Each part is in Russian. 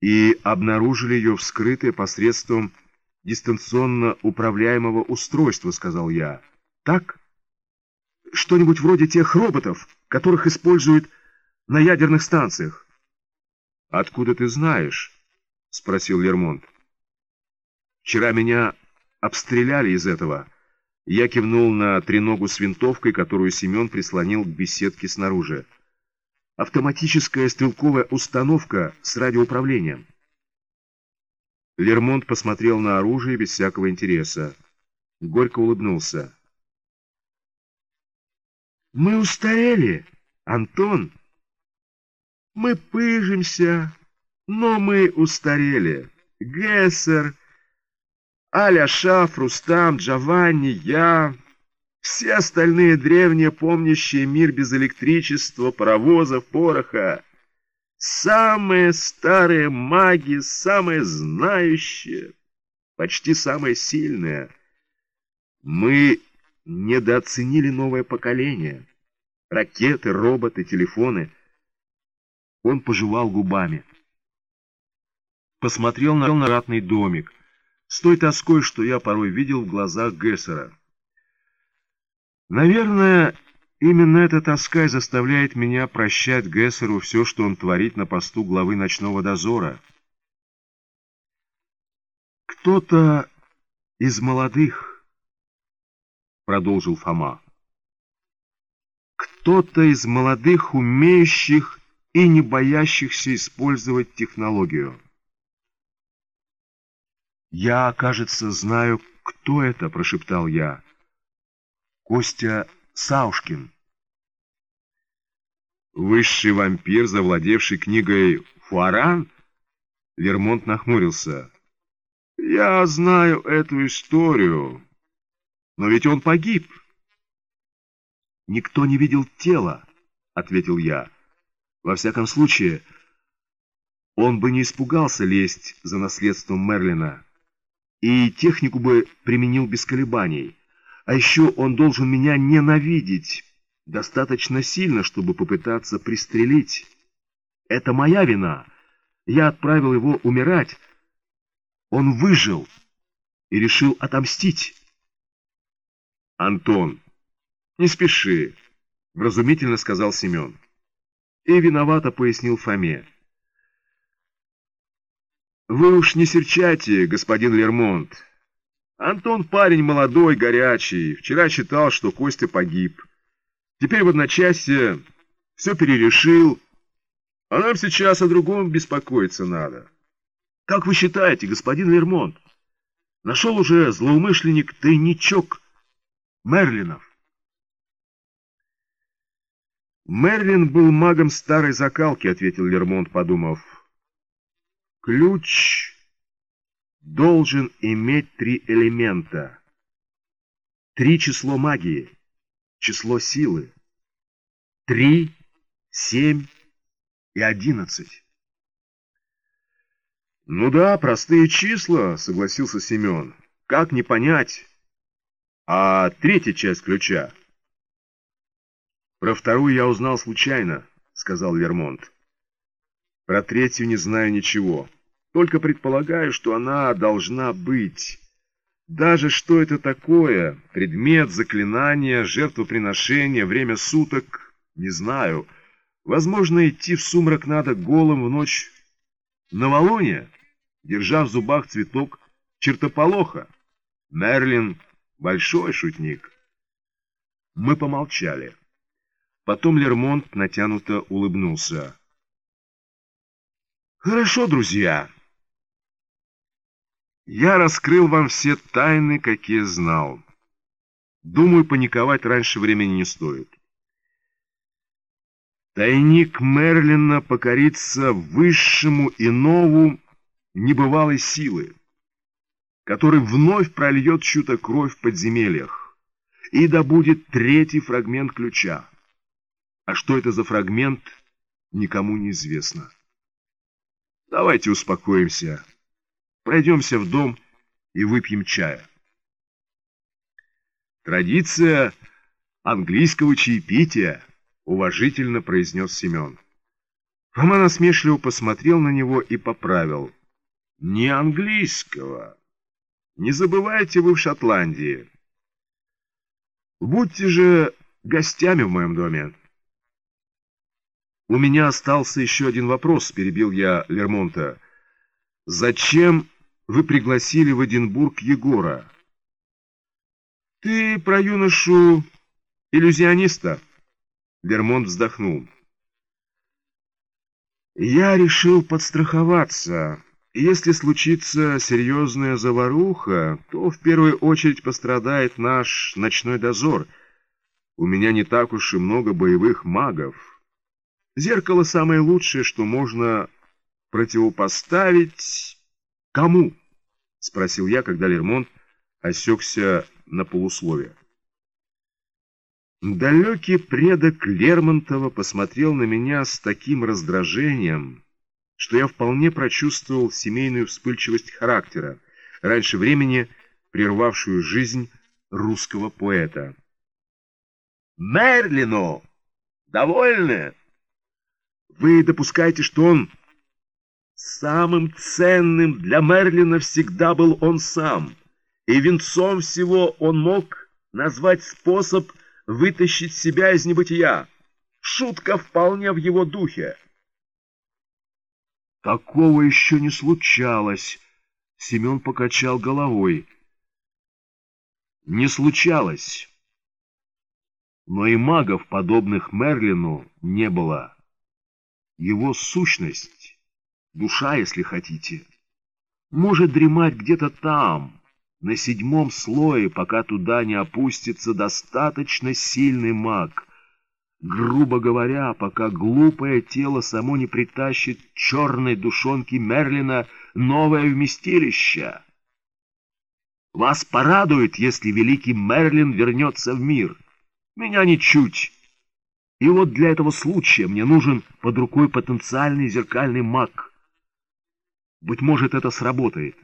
и обнаружили ее вскрытой посредством дистанционно управляемого устройства, сказал я. Так? Что-нибудь вроде тех роботов, которых используют на ядерных станциях. Откуда ты знаешь? Спросил Лермонт. Вчера меня обстреляли из этого. Я кивнул на треногу с винтовкой, которую Семен прислонил к беседке снаружи. Автоматическая стрелковая установка с радиоуправлением. Лермонт посмотрел на оружие без всякого интереса. Горько улыбнулся. «Мы устарели, Антон. Мы пыжимся, но мы устарели. Гессер, Аля Шаф, Рустам, Джованни, я... Все остальные древние, помнящие мир без электричества, паровозов, пороха... Самые старые маги, самые знающие, почти самые сильные. Мы недооценили новое поколение. Ракеты, роботы, телефоны. Он пожевал губами. Посмотрел на ратный домик с той тоской, что я порой видел в глазах Гессера. Наверное, Именно эта тоска и заставляет меня прощать Гессеру все, что он творит на посту главы ночного дозора. «Кто-то из молодых», — продолжил Фома, — «кто-то из молодых, умеющих и не боящихся использовать технологию». «Я, кажется, знаю, кто это», — прошептал я. «Костя Саушкин. Высший вампир, завладевший книгой «Фуаран»? Лермонт нахмурился. Я знаю эту историю, но ведь он погиб. Никто не видел тела, ответил я. Во всяком случае, он бы не испугался лезть за наследством Мерлина и технику бы применил без колебаний. А еще он должен меня ненавидеть достаточно сильно, чтобы попытаться пристрелить. Это моя вина. Я отправил его умирать. Он выжил и решил отомстить. Антон, не спеши, вразумительно сказал Семен. И виновато пояснил Фоме. Вы уж не серчайте, господин Лермонт. Антон парень молодой, горячий. Вчера считал, что Костя погиб. Теперь в одночасье все перерешил. А нам сейчас о другом беспокоиться надо. Как вы считаете, господин Лермонт, нашел уже злоумышленник тайничок Мерлинов? Мерлин был магом старой закалки, ответил Лермонт, подумав. Ключ должен иметь три элемента. Три число магии, число силы. Три, семь и одиннадцать. «Ну да, простые числа», — согласился Семен. «Как не понять? А третья часть ключа?» «Про вторую я узнал случайно», — сказал Вермонт. «Про третью не знаю ничего». Только предполагаю, что она должна быть. Даже что это такое, предмет, заклинание, жертвоприношение, время суток, не знаю. Возможно, идти в сумрак надо голым в ночь Валоне, держа в зубах цветок чертополоха. Мерлин — большой шутник. Мы помолчали. Потом Лермонт натянуто улыбнулся. «Хорошо, друзья». Я раскрыл вам все тайны, какие знал. Думаю, паниковать раньше времени не стоит. Тайник Мерлина покорится высшему и нову небывалой силы, который вновь прольет чью-то кровь в подземельях и добудет третий фрагмент ключа. А что это за фрагмент, никому не известно. Давайте успокоимся. Пройдемся в дом и выпьем чая. Традиция английского чаепития, уважительно произнес Семен. Фома насмешливо посмотрел на него и поправил. «Не английского. Не забывайте, вы в Шотландии. Будьте же гостями в моем доме». «У меня остался еще один вопрос», — перебил я Лермонта. «Зачем вы пригласили в Эдинбург Егора?» «Ты про юношу иллюзиониста?» Лермонт вздохнул. «Я решил подстраховаться. Если случится серьезная заваруха, то в первую очередь пострадает наш ночной дозор. У меня не так уж и много боевых магов». Зеркало самое лучшее, что можно противопоставить... Кому? Спросил я, когда Лермонт осекся на полусловие. Далекий предок Лермонтова посмотрел на меня с таким раздражением, что я вполне прочувствовал семейную вспыльчивость характера, раньше времени прервавшую жизнь русского поэта. «Мерлину! Довольны?» Вы допускаете, что он... Самым ценным для Мерлина всегда был он сам, и венцом всего он мог назвать способ вытащить себя из небытия. Шутка вполне в его духе. Такого еще не случалось. Семен покачал головой. Не случалось. Но и магов, подобных Мерлину, не было его сущность, душа, если хотите, может дремать где-то там, на седьмом слое, пока туда не опустится достаточно сильный маг. Грубо говоря, пока глупое тело само не притащит черной душонки Мерлина новое вместилище. Вас порадует, если великий Мерлин вернется в мир. Меня ничуть. И вот для этого случая мне нужен под рукой потенциальный зеркальный маг. Быть может, это сработает.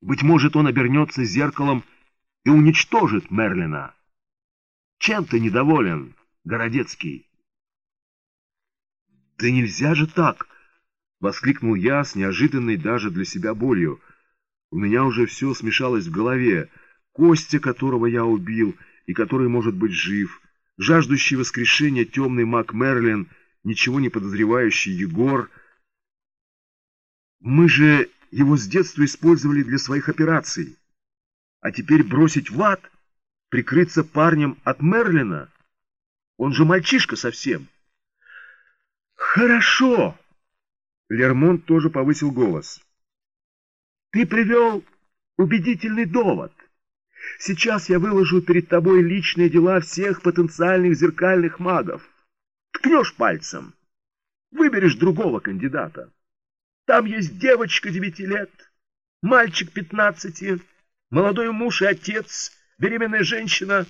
Быть может, он обернется зеркалом и уничтожит Мерлина. Чем ты недоволен, Городецкий? Да нельзя же так! Воскликнул я с неожиданной даже для себя болью. У меня уже все смешалось в голове. Костя, которого я убил и который может быть жив — жаждущий воскрешения темный маг Мерлин, ничего не подозревающий Егор. Мы же его с детства использовали для своих операций. А теперь бросить в ад, прикрыться парнем от Мерлина? Он же мальчишка совсем. Хорошо. Лермонт тоже повысил голос. Ты привел убедительный довод. Сейчас я выложу перед тобой личные дела всех потенциальных зеркальных магов. Ткнешь пальцем, выберешь другого кандидата. Там есть девочка девяти лет, мальчик пятнадцати, молодой муж и отец, беременная женщина.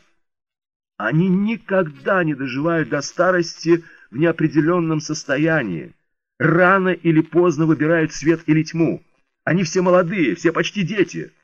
Они никогда не доживают до старости в неопределенном состоянии. Рано или поздно выбирают свет или тьму. Они все молодые, все почти дети —